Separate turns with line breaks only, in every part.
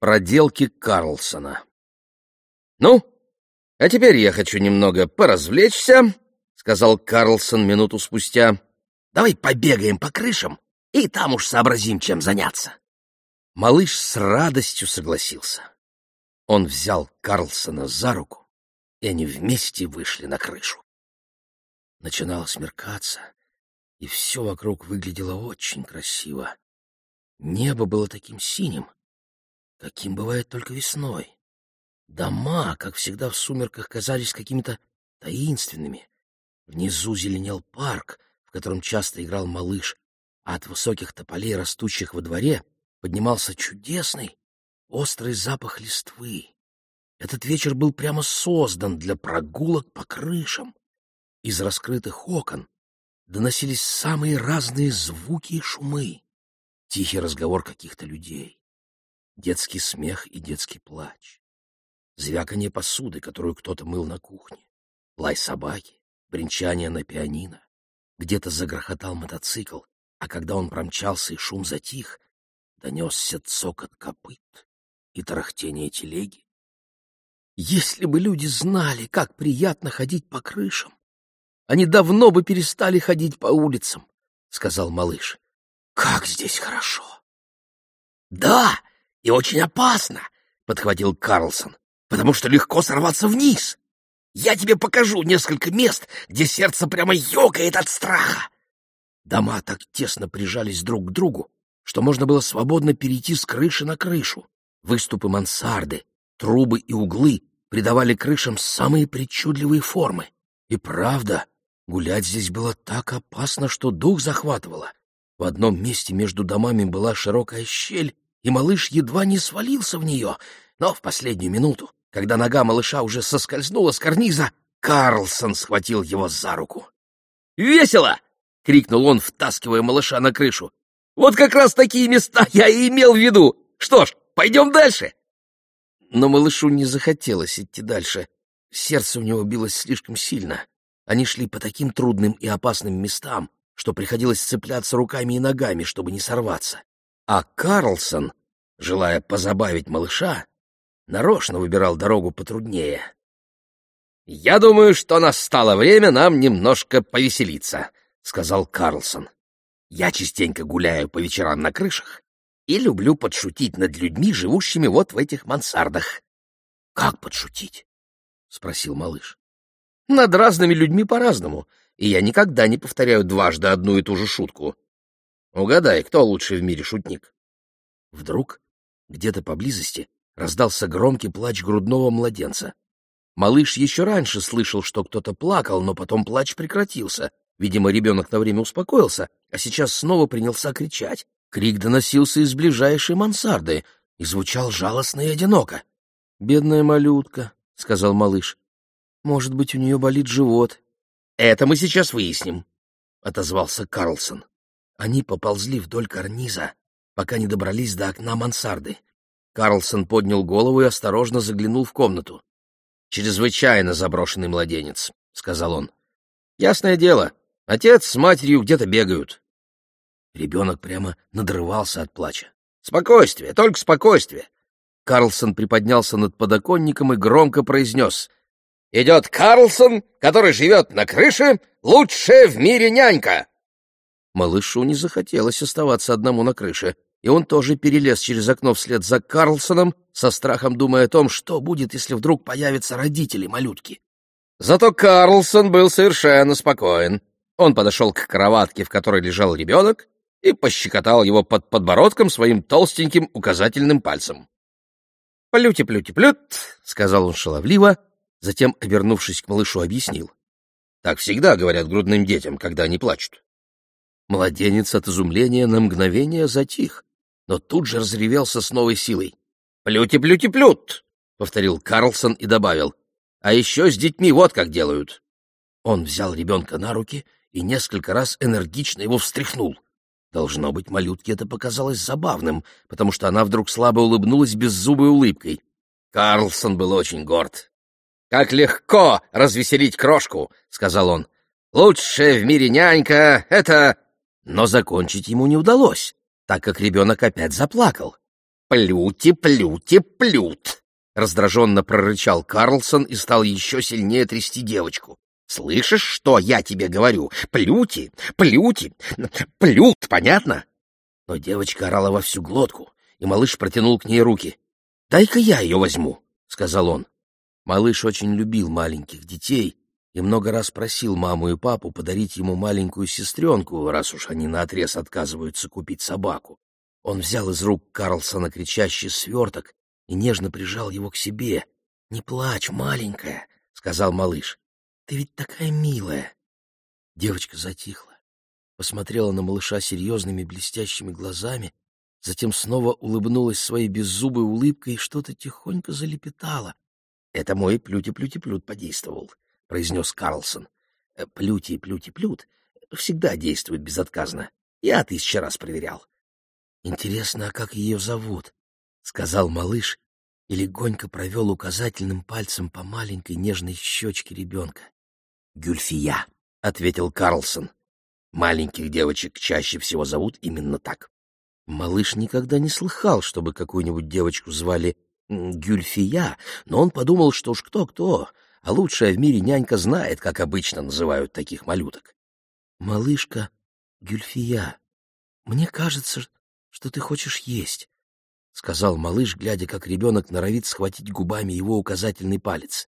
Проделки Карлсона. «Ну, а теперь я хочу немного поразвлечься», — сказал Карлсон минуту спустя. «Давай побегаем по крышам, и там уж сообразим, чем заняться». Малыш с радостью согласился. Он взял Карлсона за руку, и они вместе вышли на крышу. Начинало смеркаться, и все вокруг выглядело очень красиво. Небо было таким синим, каким бывает только весной. Дома, как всегда в сумерках, казались какими-то таинственными. Внизу зеленел парк, в котором часто играл малыш, а от высоких тополей, растущих во дворе, поднимался чудесный, острый запах листвы. Этот вечер был прямо создан для прогулок по крышам. Из раскрытых окон доносились самые разные звуки и шумы. Тихий разговор каких-то людей, детский смех и детский плач, звяканье посуды, которую кто-то мыл на кухне, лай собаки, бренчание на пианино. Где-то загрохотал мотоцикл, а когда он промчался и шум затих, донесся цокот копыт и тарахтение телеги. Если бы люди знали, как приятно ходить по крышам, они давно бы перестали ходить по улицам, — сказал малыш. Как здесь хорошо! Да, и очень опасно, подхватил Карлсон, потому что легко сорваться вниз. Я тебе покажу несколько мест, где сердце прямо ёкает от страха. Дома так тесно прижались друг к другу, что можно было свободно перейти с крыши на крышу. Выступы мансарды, трубы и углы придавали крышам самые причудливые формы. И правда, гулять здесь было так опасно, что дух захватывало. В одном месте между домами была широкая щель, и малыш едва не свалился в нее, но в последнюю минуту, когда нога малыша уже соскользнула с карниза, Карлсон схватил его за руку. «Весело!» — крикнул он, втаскивая малыша на крышу. «Вот как раз такие места я и имел в виду! Что ж, пойдем дальше!» Но малышу не захотелось идти дальше. Сердце у него билось слишком сильно. Они шли по таким трудным и опасным местам, что приходилось цепляться руками и ногами, чтобы не сорваться. А Карлсон, желая позабавить малыша, нарочно выбирал дорогу потруднее. «Я думаю, что настало время нам немножко повеселиться», — сказал Карлсон. «Я частенько гуляю по вечерам на крышах и люблю подшутить над людьми, живущими вот в этих мансардах». «Как подшутить?» — спросил малыш. «Над разными людьми по-разному и я никогда не повторяю дважды одну и ту же шутку. Угадай, кто лучший в мире шутник? Вдруг где-то поблизости раздался громкий плач грудного младенца. Малыш еще раньше слышал, что кто-то плакал, но потом плач прекратился. Видимо, ребенок на время успокоился, а сейчас снова принялся кричать. Крик доносился из ближайшей мансарды и звучал жалостно и одиноко. «Бедная малютка», — сказал малыш. «Может быть, у нее болит живот, «Это мы сейчас выясним», — отозвался Карлсон. Они поползли вдоль карниза, пока не добрались до окна мансарды. Карлсон поднял голову и осторожно заглянул в комнату. «Чрезвычайно заброшенный младенец», — сказал он. «Ясное дело, отец с матерью где-то бегают». Ребенок прямо надрывался от плача. «Спокойствие, только спокойствие!» Карлсон приподнялся над подоконником и громко произнес — идет Карлсон, который живет на крыше, лучшая в мире нянька!» Малышу не захотелось оставаться одному на крыше, и он тоже перелез через окно вслед за Карлсоном, со страхом думая о том, что будет, если вдруг появятся родители малютки. Зато Карлсон был совершенно спокоен. Он подошел к кроватке, в которой лежал ребенок, и пощекотал его под подбородком своим толстеньким указательным пальцем. «Плюти-плюти-плют», — сказал он шаловливо, Затем, обернувшись к малышу, объяснил. Так всегда говорят грудным детям, когда они плачут. Младенец от изумления на мгновение затих, но тут же разревелся с новой силой. «Плюти-плюти-плют!» — повторил Карлсон и добавил. «А еще с детьми вот как делают». Он взял ребенка на руки и несколько раз энергично его встряхнул. Должно быть, малютке это показалось забавным, потому что она вдруг слабо улыбнулась беззубой улыбкой. Карлсон был очень горд. «Как легко развеселить крошку!» — сказал он. «Лучшая в мире нянька — это...» Но закончить ему не удалось, так как ребенок опять заплакал. Плюти, плюти, плют! Раздраженно прорычал Карлсон и стал еще сильнее трясти девочку. Слышишь, что я тебе говорю? Плюти, плюти, плют, понятно? Но девочка орала во всю глотку, и малыш протянул к ней руки. «Дай-ка я ее возьму», — сказал он. Малыш очень любил маленьких детей и много раз просил маму и папу подарить ему маленькую сестренку, раз уж они наотрез отказываются купить собаку. Он взял из рук Карлсона кричащий сверток и нежно прижал его к себе. «Не плачь, маленькая», — сказал малыш. Ты ведь такая милая. Девочка затихла, посмотрела на малыша серьезными блестящими глазами, затем снова улыбнулась своей беззубой улыбкой и что-то тихонько залепетала. — Это мой плюти-плюти-плют подействовал, — произнес Карлсон. «Э, — Плюти-плюти-плют всегда действует безотказно. Я тысячу раз проверял. — Интересно, а как ее зовут? — сказал малыш и легонько провел указательным пальцем по маленькой нежной щечке ребенка. Гюльфия, — ответил Карлсон. Маленьких девочек чаще всего зовут именно так. Малыш никогда не слыхал, чтобы какую-нибудь девочку звали Гюльфия, но он подумал, что уж кто-кто, а лучшая в мире нянька знает, как обычно называют таких малюток. «Малышка Гюльфия, мне кажется, что ты хочешь есть», — сказал малыш, глядя, как ребенок норовит схватить губами его указательный палец.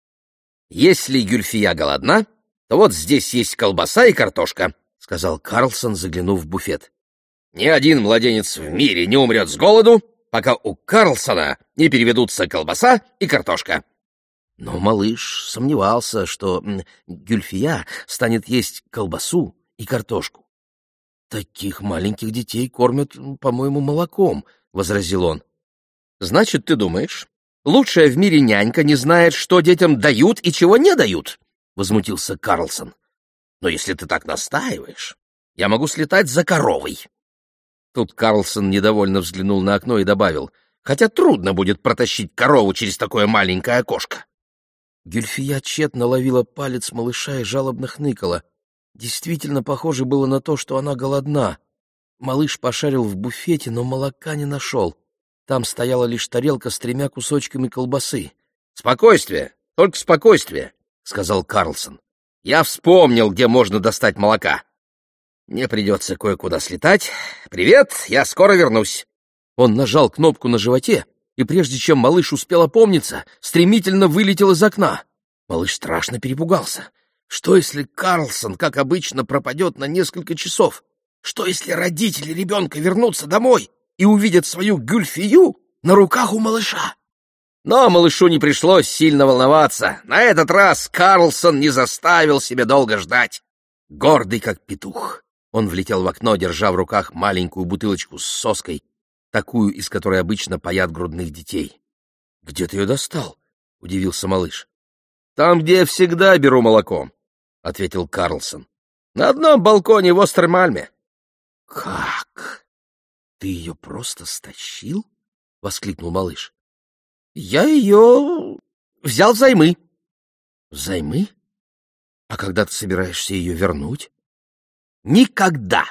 «Если Гюльфия голодна, то вот здесь есть колбаса и картошка», — сказал Карлсон, заглянув в буфет. «Ни один младенец в мире не умрет с голоду, пока у Карлсона не переведутся колбаса и картошка». Но малыш сомневался, что Гюльфия станет есть колбасу и картошку. «Таких маленьких детей кормят, по-моему, молоком», — возразил он. «Значит, ты думаешь, лучшая в мире нянька не знает, что детям дают и чего не дают?» — возмутился Карлсон. «Но если ты так настаиваешь, я могу слетать за коровой». Тут Карлсон недовольно взглянул на окно и добавил, «Хотя трудно будет протащить корову через такое маленькое окошко». Гюльфия тщетно ловила палец малыша и жалобно хныкала. Действительно похоже было на то, что она голодна. Малыш пошарил в буфете, но молока не нашел. Там стояла лишь тарелка с тремя кусочками колбасы. «Спокойствие! Только спокойствие!» — сказал Карлсон. «Я вспомнил, где можно достать молока. Мне придется кое-куда слетать. Привет, я скоро вернусь». Он нажал кнопку на животе, и прежде чем малыш успел опомниться, стремительно вылетел из окна. Малыш страшно перепугался. Что, если Карлсон, как обычно, пропадет на несколько часов? Что, если родители ребенка вернутся домой и увидят свою гюльфию на руках у малыша? Но малышу не пришлось сильно волноваться. На этот раз Карлсон не заставил себя долго ждать. Гордый как петух, он влетел в окно, держа в руках маленькую бутылочку с соской, такую, из которой обычно паят грудных детей. — Где ты ее достал? — удивился малыш. — Там, где я всегда беру молоко, — ответил Карлсон. — На одном балконе в Остермальме. — Как? Ты ее просто стащил? — воскликнул малыш. Я ее взял взаймы. Взаймы? А когда ты собираешься ее вернуть? Никогда.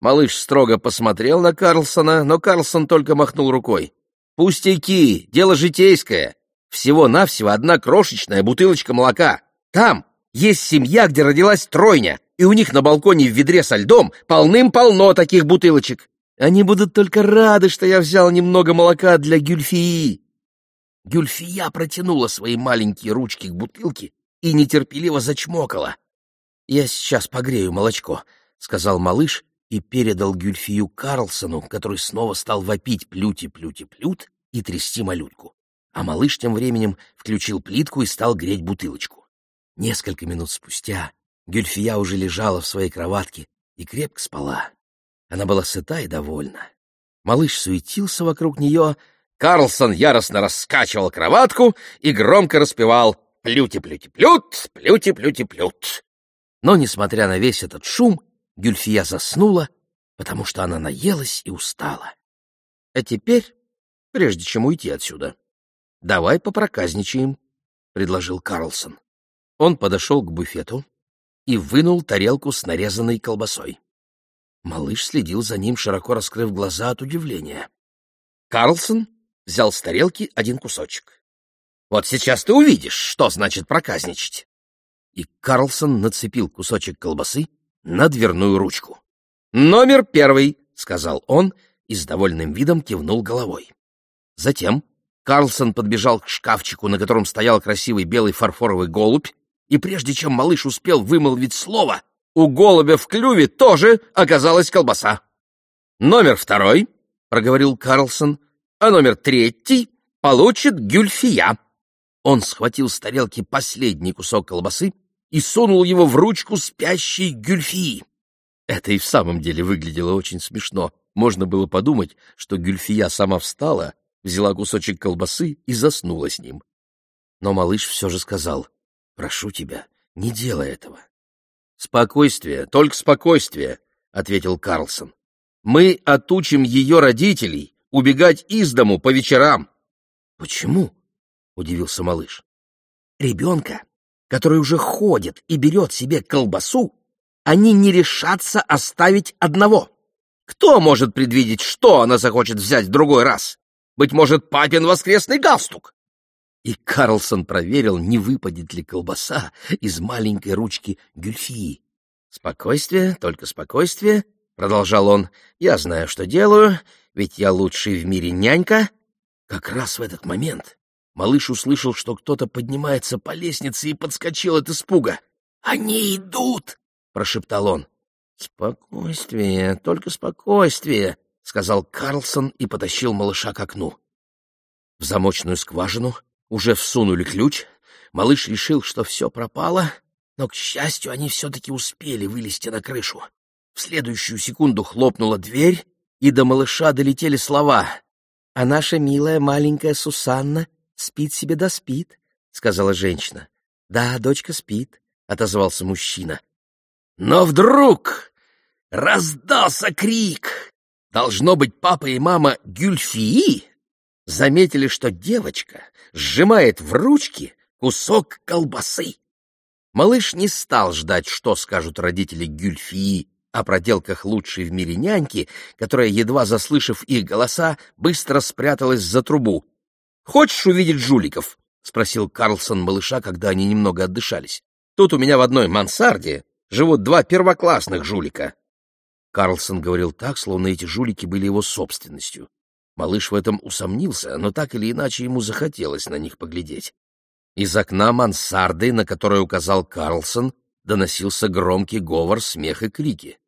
Малыш строго посмотрел на Карлсона, но Карлсон только махнул рукой. Пустяки, дело житейское. Всего-навсего одна крошечная бутылочка молока. Там есть семья, где родилась тройня, и у них на балконе в ведре со льдом полным-полно таких бутылочек. Они будут только рады, что я взял немного молока для Гюльфии. Гюльфия протянула свои маленькие ручки к бутылке и нетерпеливо зачмокала. «Я сейчас погрею молочко», — сказал малыш и передал Гюльфию Карлсону, который снова стал вопить плюти-плюти-плют и трясти малютку. А малыш тем временем включил плитку и стал греть бутылочку. Несколько минут спустя Гюльфия уже лежала в своей кроватке и крепко спала. Она была сыта и довольна. Малыш суетился вокруг нее, Карлсон яростно раскачивал кроватку и громко распевал «Плюти-плюти-плют, плюти-плюти-плют». Но, несмотря на весь этот шум, Гюльфия заснула, потому что она наелась и устала. А теперь, прежде чем уйти отсюда, давай попроказничаем, — предложил Карлсон. Он подошел к буфету и вынул тарелку с нарезанной колбасой. Малыш следил за ним, широко раскрыв глаза от удивления. Карлсон взял с тарелки один кусочек. «Вот сейчас ты увидишь, что значит проказничать!» И Карлсон нацепил кусочек колбасы на дверную ручку. «Номер первый!» — сказал он и с довольным видом кивнул головой. Затем Карлсон подбежал к шкафчику, на котором стоял красивый белый фарфоровый голубь, и прежде чем малыш успел вымолвить слово, у голубя в клюве тоже оказалась колбаса. «Номер второй», — проговорил Карлсон, — «а номер третий получит гюльфия». Он схватил с тарелки последний кусок колбасы и сунул его в ручку спящей гюльфии. Это и в самом деле выглядело очень смешно. Можно было подумать, что гюльфия сама встала, взяла кусочек колбасы и заснула с ним. Но малыш все же сказал, «Прошу тебя, не делай этого». «Спокойствие, только спокойствие», — ответил Карлсон. «Мы отучим ее родителей убегать из дому по вечерам». «Почему?» — удивился малыш. «Ребенка, который уже ходит и берет себе колбасу, они не решатся оставить одного. Кто может предвидеть, что она захочет взять в другой раз? Быть может, папин воскресный галстук?» И Карлсон проверил, не выпадет ли колбаса из маленькой ручки Гюльфии. «Спокойствие, только спокойствие», — продолжал он. «Я знаю, что делаю, ведь я лучший в мире нянька». Как раз в этот момент малыш услышал, что кто-то поднимается по лестнице и подскочил от испуга. «Они идут!» — прошептал он. «Спокойствие, только спокойствие», — сказал Карлсон и потащил малыша к окну. В замочную скважину уже всунули ключ, малыш решил, что все пропало, но, к счастью, они все-таки успели вылезти на крышу. В следующую секунду хлопнула дверь, и до малыша долетели слова. «А наша милая маленькая Сусанна спит себе да спит», — сказала женщина. «Да, дочка спит», — отозвался мужчина. Но вдруг раздался крик. Должно быть, папа и мама Гюльфии заметили, что девочка сжимает в ручке кусок колбасы. Малыш не стал ждать, что скажут родители Гюльфии о проделках лучшей в мире няньки, которая, едва заслышав их голоса, быстро спряталась за трубу. «Хочешь увидеть жуликов?» — спросил Карлсон малыша, когда они немного отдышались. «Тут у меня в одной мансарде живут два первоклассных жулика». Карлсон говорил так, словно эти жулики были его собственностью. Малыш в этом усомнился, но так или иначе ему захотелось на них поглядеть. Из окна мансарды, на которое указал Карлсон, доносился громкий говор, смех и крики.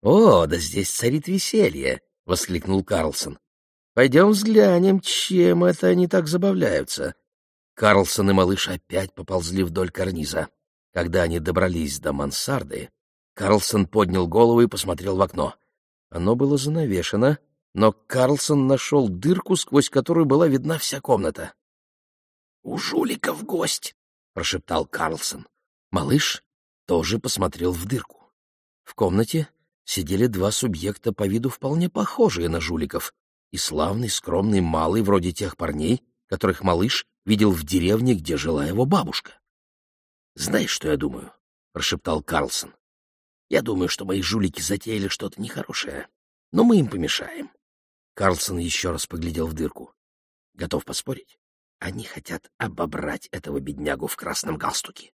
«О, да здесь царит веселье!» — воскликнул Карлсон. «Пойдем взглянем, чем это они так забавляются». Карлсон и малыш опять поползли вдоль карниза. Когда они добрались до мансарды, Карлсон поднял голову и посмотрел в окно. Оно было занавешено, но Карлсон нашел дырку, сквозь которую была видна вся комната. — У жулика в гость, — прошептал Карлсон. Малыш тоже посмотрел в дырку. В комнате сидели два субъекта по виду вполне похожие на жуликов, и славный, скромный малый, вроде тех парней, которых малыш видел в деревне, где жила его бабушка. — Знаешь, что я думаю? — прошептал Карлсон. — Я думаю, что мои жулики затеяли что-то нехорошее, но мы им помешаем. Карлсон еще раз поглядел в дырку. Готов поспорить? Они хотят обобрать этого беднягу в красном галстуке.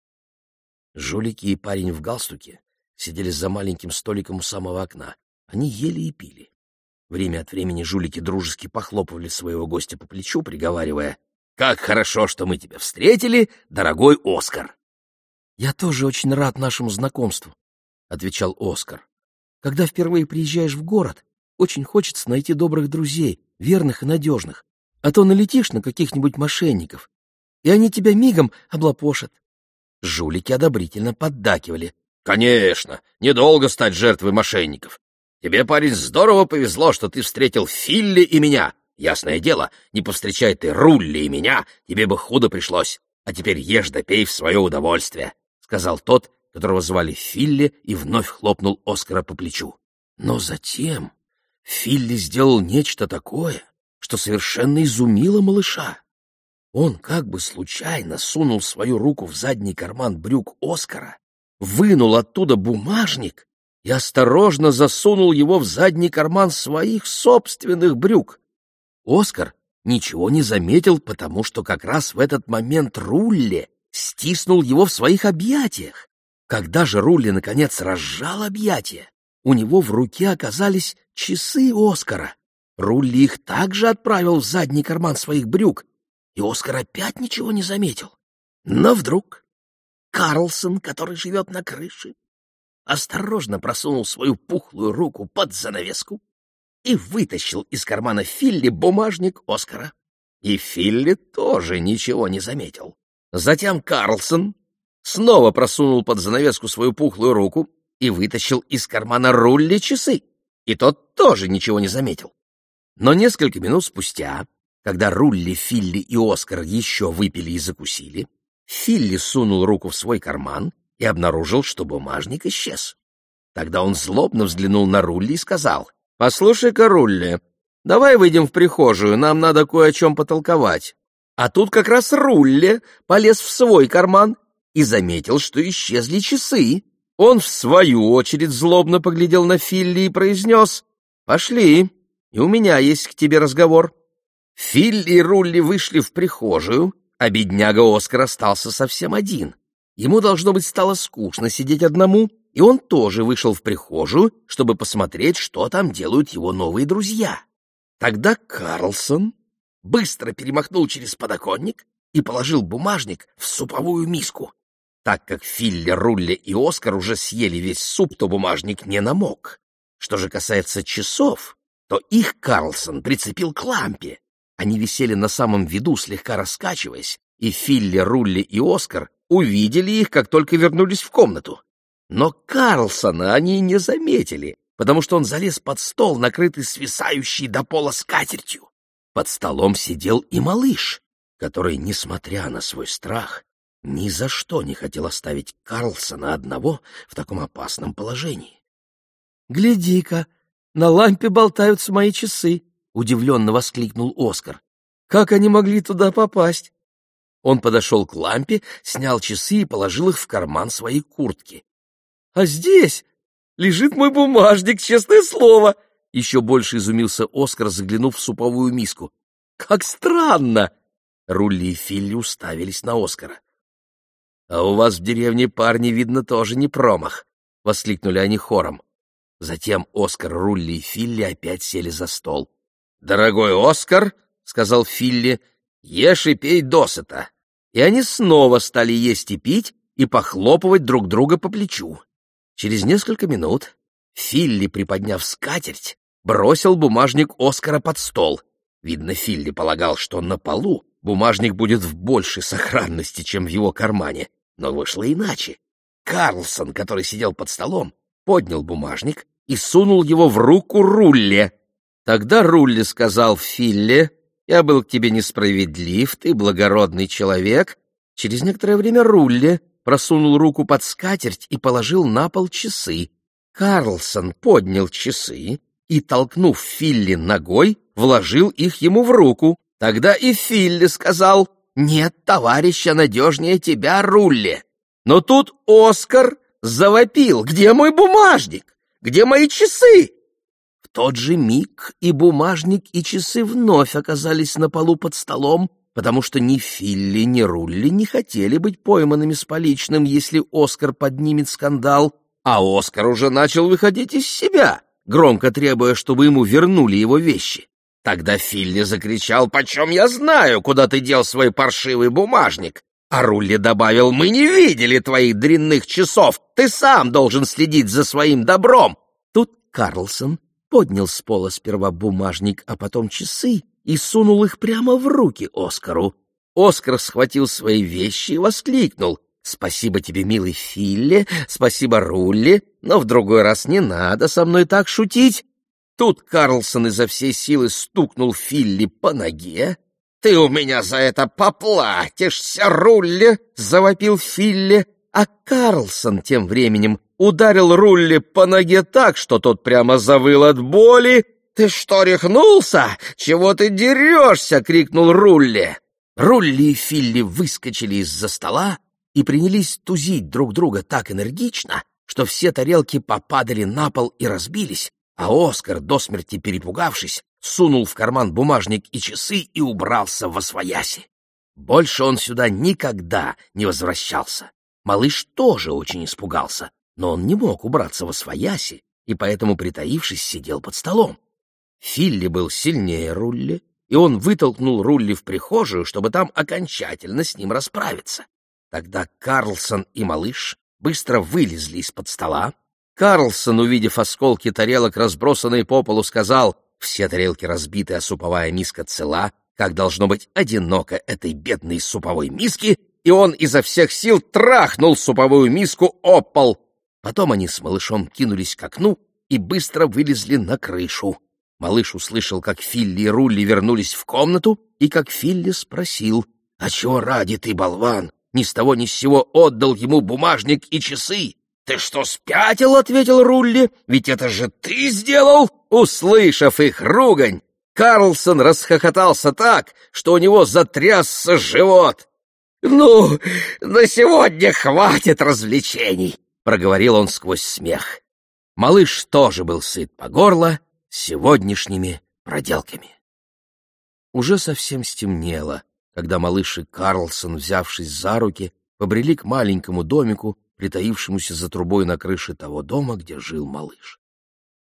Жулики и парень в галстуке сидели за маленьким столиком у самого окна. Они ели и пили. Время от времени жулики дружески похлопывали своего гостя по плечу, приговаривая, «Как хорошо, что мы тебя встретили, дорогой Оскар!» «Я тоже очень рад нашему знакомству», — отвечал Оскар. «Когда впервые приезжаешь в город, очень хочется найти добрых друзей, верных и надежных, а то налетишь на каких-нибудь мошенников, и они тебя мигом облапошат. Жулики одобрительно поддакивали. «Конечно, недолго стать жертвой мошенников. Тебе, парень, здорово повезло, что ты встретил Филли и меня. Ясное дело, не повстречай ты Рулли и меня, тебе бы худо пришлось. А теперь ешь да пей в свое удовольствие», — сказал тот, которого звали Филли, и вновь хлопнул Оскара по плечу. Но затем Филли сделал нечто такое, что совершенно изумило малыша. Он как бы случайно сунул свою руку в задний карман брюк Оскара, вынул оттуда бумажник и осторожно засунул его в задний карман своих собственных брюк. Оскар ничего не заметил, потому что как раз в этот момент Рулли стиснул его в своих объятиях. Когда же Рулли, наконец, разжал объятия, у него в руке оказались часы Оскара. Рулли их также отправил в задний карман своих брюк, и Оскар опять ничего не заметил. Но вдруг Карлсон, который живет на крыше, осторожно просунул свою пухлую руку под занавеску и вытащил из кармана Филли бумажник Оскара. И Филли тоже ничего не заметил. Затем Карлсон снова просунул под занавеску свою пухлую руку и вытащил из кармана Рулли часы, и тот тоже ничего не заметил. Но несколько минут спустя, когда Рулли, Филли и Оскар еще выпили и закусили, Филли сунул руку в свой карман и обнаружил, что бумажник исчез. Тогда он злобно взглянул на Рулли и сказал, «Послушай-ка, Рулли, давай выйдем в прихожую, нам надо кое о чем потолковать». А тут как раз Рулли полез в свой карман и заметил, что исчезли часы. Он, в свою очередь, злобно поглядел на Филли и произнес, «Пошли, и у меня есть к тебе разговор». Филли и Рулли вышли в прихожую, а бедняга Оскар остался совсем один. Ему, должно быть, стало скучно сидеть одному, и он тоже вышел в прихожую, чтобы посмотреть, что там делают его новые друзья. Тогда Карлсон быстро перемахнул через подоконник и положил бумажник в суповую миску. Так как Филли, Рулли и Оскар уже съели весь суп, то бумажник не намок. Что же касается часов, то их Карлсон прицепил к лампе. Они висели на самом виду, слегка раскачиваясь, и Филли, Рулли и Оскар увидели их, как только вернулись в комнату. Но Карлсона они не заметили, потому что он залез под стол, накрытый свисающей до пола скатертью. Под столом сидел и малыш, который, несмотря на свой страх, ни за что не хотел оставить Карлсона одного в таком опасном положении. — Гляди-ка, на лампе болтаются мои часы! — удивленно воскликнул Оскар. — Как они могли туда попасть? Он подошел к лампе, снял часы и положил их в карман своей куртки. — А здесь лежит мой бумажник, честное слово! — еще больше изумился Оскар, заглянув в суповую миску. — Как странно! Рулли и Филли уставились на Оскара. — А у вас в деревне парни, видно, тоже не промах! — воскликнули они хором. Затем Оскар, Рулли и Филли опять сели за стол. — Дорогой Оскар, — сказал Филли, — ешь и пей досыта и они снова стали есть и пить и похлопывать друг друга по плечу. Через несколько минут Филли, приподняв скатерть, бросил бумажник Оскара под стол. Видно, Филли полагал, что на полу бумажник будет в большей сохранности, чем в его кармане, но вышло иначе. Карлсон, который сидел под столом, поднял бумажник и сунул его в руку Рулле. Тогда Рулли сказал Филле, я был к тебе несправедлив, ты благородный человек. Через некоторое время Рулли просунул руку под скатерть и положил на пол часы. Карлсон поднял часы и, толкнув Филли ногой, вложил их ему в руку. Тогда и Филли сказал, «Нет товарища надежнее тебя, Рулли». Но тут Оскар завопил, «Где мой бумажник? Где мои часы?» Тот же миг и бумажник, и часы вновь оказались на полу под столом, потому что ни Филли, ни Рулли не хотели быть пойманными с поличным, если Оскар поднимет скандал, а Оскар уже начал выходить из себя, громко требуя, чтобы ему вернули его вещи. Тогда Филли закричал, «Почем я знаю, куда ты дел свой паршивый бумажник?» А Рулли добавил, «Мы не видели твоих дрянных часов, ты сам должен следить за своим добром». Тут Карлсон поднял с пола сперва бумажник, а потом часы и сунул их прямо в руки Оскару. Оскар схватил свои вещи и воскликнул. «Спасибо тебе, милый Филле, спасибо, Рулли, но в другой раз не надо со мной так шутить». Тут Карлсон изо всей силы стукнул Филли по ноге. «Ты у меня за это поплатишься, Рулли!» — завопил Филли. А Карлсон тем временем ударил Рулли по ноге так, что тот прямо завыл от боли. «Ты что, рехнулся? Чего ты дерешься?» — крикнул Рулли. Рулли и Филли выскочили из-за стола и принялись тузить друг друга так энергично, что все тарелки попадали на пол и разбились, а Оскар, до смерти перепугавшись, сунул в карман бумажник и часы и убрался во свояси. Больше он сюда никогда не возвращался. Малыш тоже очень испугался, но он не мог убраться во свояси, и поэтому, притаившись, сидел под столом. Филли был сильнее Рулли, и он вытолкнул Рулли в прихожую, чтобы там окончательно с ним расправиться. Тогда Карлсон и малыш быстро вылезли из-под стола. Карлсон, увидев осколки тарелок, разбросанные по полу, сказал, «Все тарелки разбиты, а суповая миска цела. Как должно быть одиноко этой бедной суповой миске!» И он изо всех сил трахнул суповую миску о пол. Потом они с малышом кинулись к окну и быстро вылезли на крышу. Малыш услышал, как Филли и Рулли вернулись в комнату, и как Филли спросил, «А чего ради ты, болван? Ни с того ни с сего отдал ему бумажник и часы!» «Ты что, спятил?» — ответил Рулли. «Ведь это же ты сделал!» Услышав их ругань, Карлсон расхохотался так, что у него затрясся живот. «Ну, на сегодня хватит развлечений!» — проговорил он сквозь смех. Малыш тоже был сыт по горло сегодняшними проделками. Уже совсем стемнело, когда малыш и Карлсон, взявшись за руки, побрели к маленькому домику, притаившемуся за трубой на крыше того дома, где жил малыш.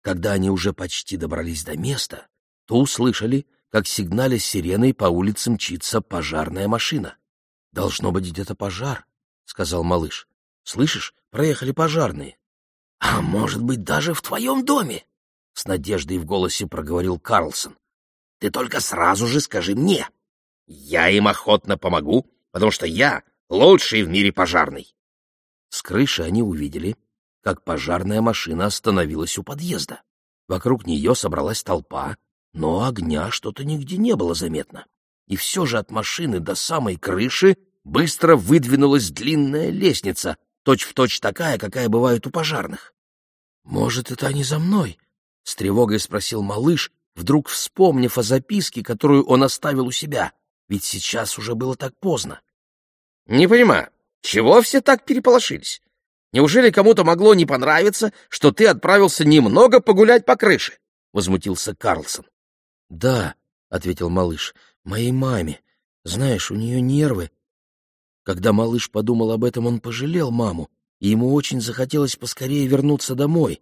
Когда они уже почти добрались до места, то услышали, как сигналя сиреной по улице мчится пожарная машина. — Должно быть где-то пожар, — сказал малыш. — Слышишь, проехали пожарные. — А может быть, даже в твоем доме? — с надеждой в голосе проговорил Карлсон. — Ты только сразу же скажи мне. Я им охотно помогу, потому что я лучший в мире пожарный. С крыши они увидели, как пожарная машина остановилась у подъезда. Вокруг нее собралась толпа, но огня что-то нигде не было заметно. И все же от машины до самой крыши быстро выдвинулась длинная лестница, точь-в-точь точь такая, какая бывает у пожарных. «Может, это они за мной?» — с тревогой спросил малыш, вдруг вспомнив о записке, которую он оставил у себя, ведь сейчас уже было так поздно. «Не понимаю, чего все так переполошились? Неужели кому-то могло не понравиться, что ты отправился немного погулять по крыше?» — возмутился Карлсон. «Да», — ответил малыш, — «моей маме. Знаешь, у нее нервы». Когда малыш подумал об этом, он пожалел маму, и ему очень захотелось поскорее вернуться домой.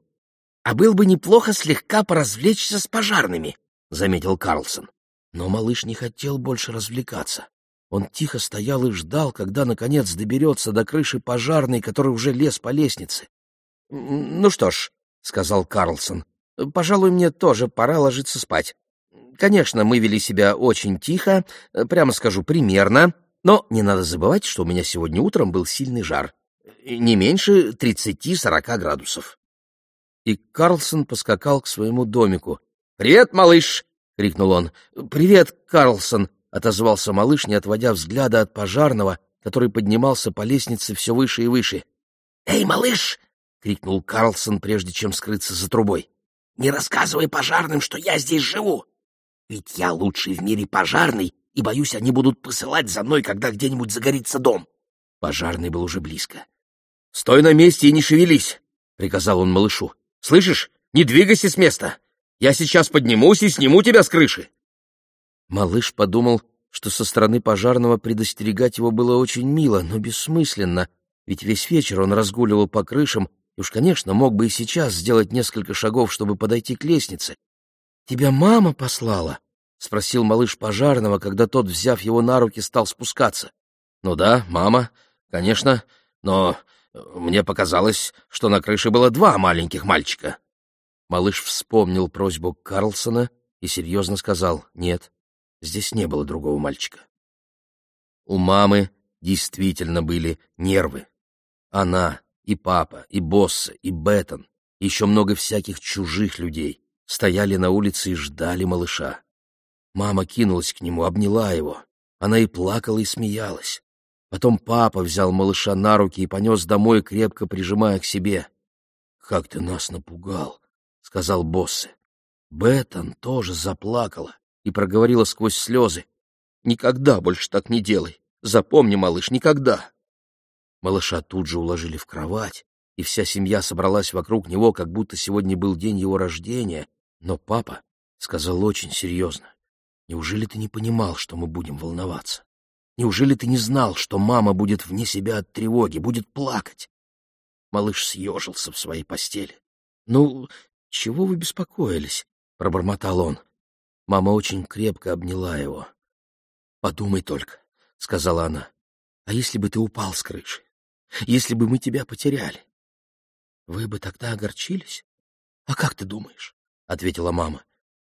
«А был бы неплохо слегка поразвлечься с пожарными», — заметил Карлсон. Но малыш не хотел больше развлекаться. Он тихо стоял и ждал, когда, наконец, доберется до крыши пожарной, который уже лез по лестнице. — Ну что ж, — сказал Карлсон, — пожалуй, мне тоже пора ложиться спать. Конечно, мы вели себя очень тихо, прямо скажу, примерно, но не надо забывать, что у меня сегодня утром был сильный жар, не меньше тридцати-сорока градусов. И Карлсон поскакал к своему домику. «Привет, малыш!» — крикнул он. «Привет, Карлсон!» — отозвался малыш, не отводя взгляда от пожарного, который поднимался по лестнице все выше и выше. «Эй, малыш!» — крикнул Карлсон, прежде чем скрыться за трубой. «Не рассказывай пожарным, что я здесь живу! Ведь я лучший в мире пожарный, и, боюсь, они будут посылать за мной, когда где-нибудь загорится дом. Пожарный был уже близко. — Стой на месте и не шевелись, — приказал он малышу. — Слышишь? Не двигайся с места. Я сейчас поднимусь и сниму тебя с крыши. Малыш подумал, что со стороны пожарного предостерегать его было очень мило, но бессмысленно, ведь весь вечер он разгуливал по крышам и уж, конечно, мог бы и сейчас сделать несколько шагов, чтобы подойти к лестнице, тебя мама послала? — спросил малыш пожарного, когда тот, взяв его на руки, стал спускаться. — Ну да, мама, конечно, но мне показалось, что на крыше было два маленьких мальчика. Малыш вспомнил просьбу Карлсона и серьезно сказал «Нет, здесь не было другого мальчика». У мамы действительно были нервы. Она, и папа, и Босса, и Беттон, еще много всяких чужих людей стояли на улице и ждали малыша. Мама кинулась к нему, обняла его. Она и плакала, и смеялась. Потом папа взял малыша на руки и понес домой, крепко прижимая к себе. — Как ты нас напугал! — сказал Боссе. Беттон тоже заплакала и проговорила сквозь слезы. — Никогда больше так не делай. Запомни, малыш, никогда. Малыша тут же уложили в кровать, и вся семья собралась вокруг него, как будто сегодня был день его рождения, но папа сказал очень серьезно. Неужели ты не понимал, что мы будем волноваться? Неужели ты не знал, что мама будет вне себя от тревоги, будет плакать? Малыш съежился в своей постели. — Ну, чего вы беспокоились? — пробормотал он. Мама очень крепко обняла его. — Подумай только, — сказала она. — А если бы ты упал с крыши? Если бы мы тебя потеряли? — Вы бы тогда огорчились? — А как ты думаешь? — ответила мама. —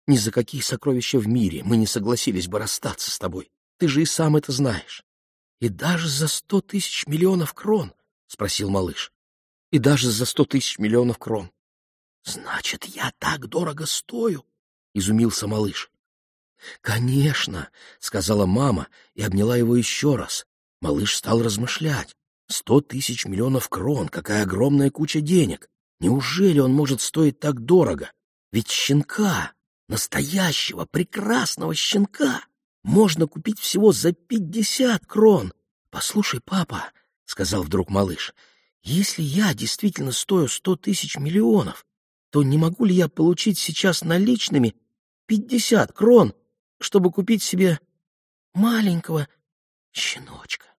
Ни за какие сокровища в мире мы не согласились бы расстаться с тобой. Ты же и сам это знаешь. — И даже за сто тысяч миллионов крон? — спросил малыш. — И даже за сто тысяч миллионов крон. — Значит, я так дорого стою? — изумился малыш. — Конечно, — сказала мама и обняла его еще раз. Малыш стал размышлять. Сто тысяч миллионов крон, какая огромная куча денег. Неужели он может стоить так дорого? Ведь щенка, настоящего, прекрасного щенка, можно купить всего за пятьдесят крон. Послушай, папа, — сказал вдруг малыш, — если я действительно стою сто тысяч миллионов, то не могу ли я получить сейчас наличными пятьдесят крон, чтобы купить себе маленького щеночка?